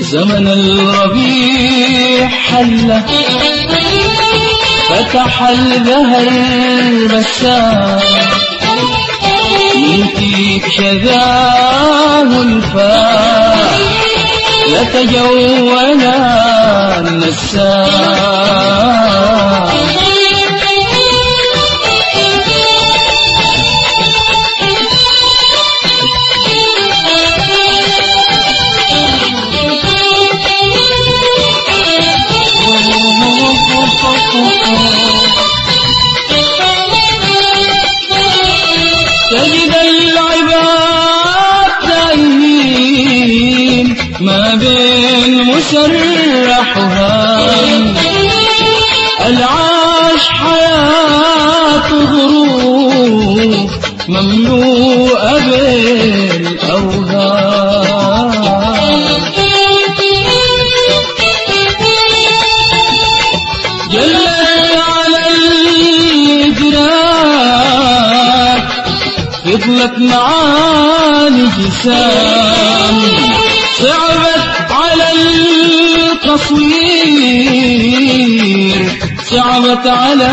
زمن الربيع حل. فتح الدهر بسام يمكيك شذاه الفاح لتجولا النسام تجد العباد تايهين ما بين مسرح وهام العاش حياة ظروف مملوءة فضلت معاني جسام صعبت على التصوير. صعبت على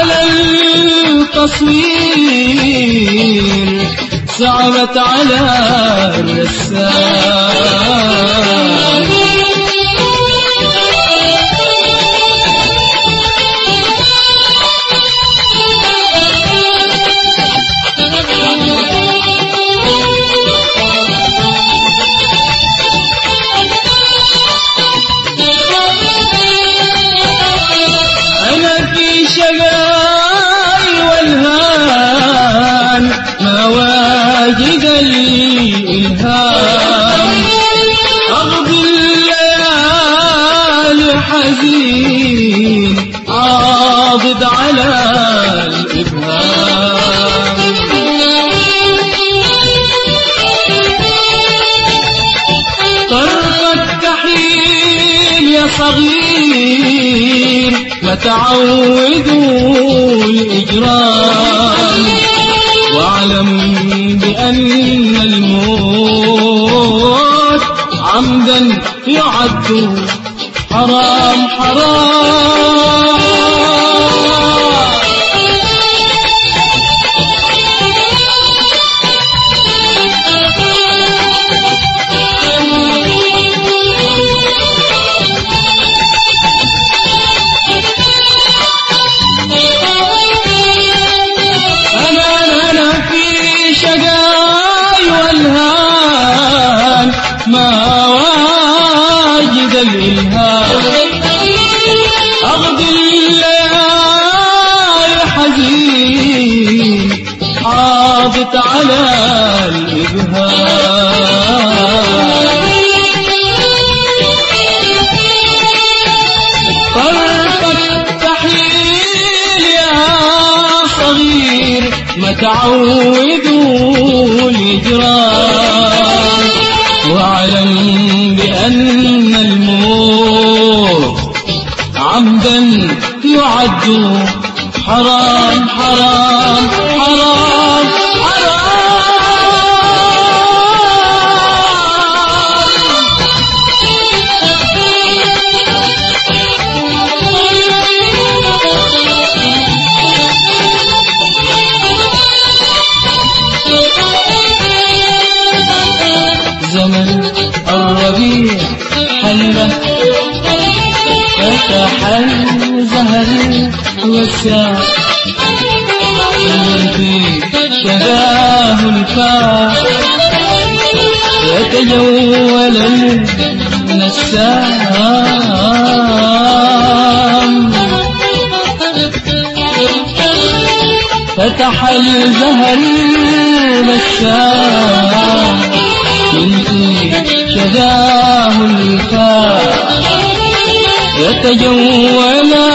على التصوير صعبت على الرسام. أقضي الليالي حزين عاضد على صغير ما تعودوا الإجرام واعلم بأن الموت عمدا يعد حرام حرام. تعودوا الإجرام واعلم بأن الموت عمدا يعد حرام حرام. نساه في شذاه الفاح يتجول النسام. فتح الزهر بشار شذاه الفاح يتجول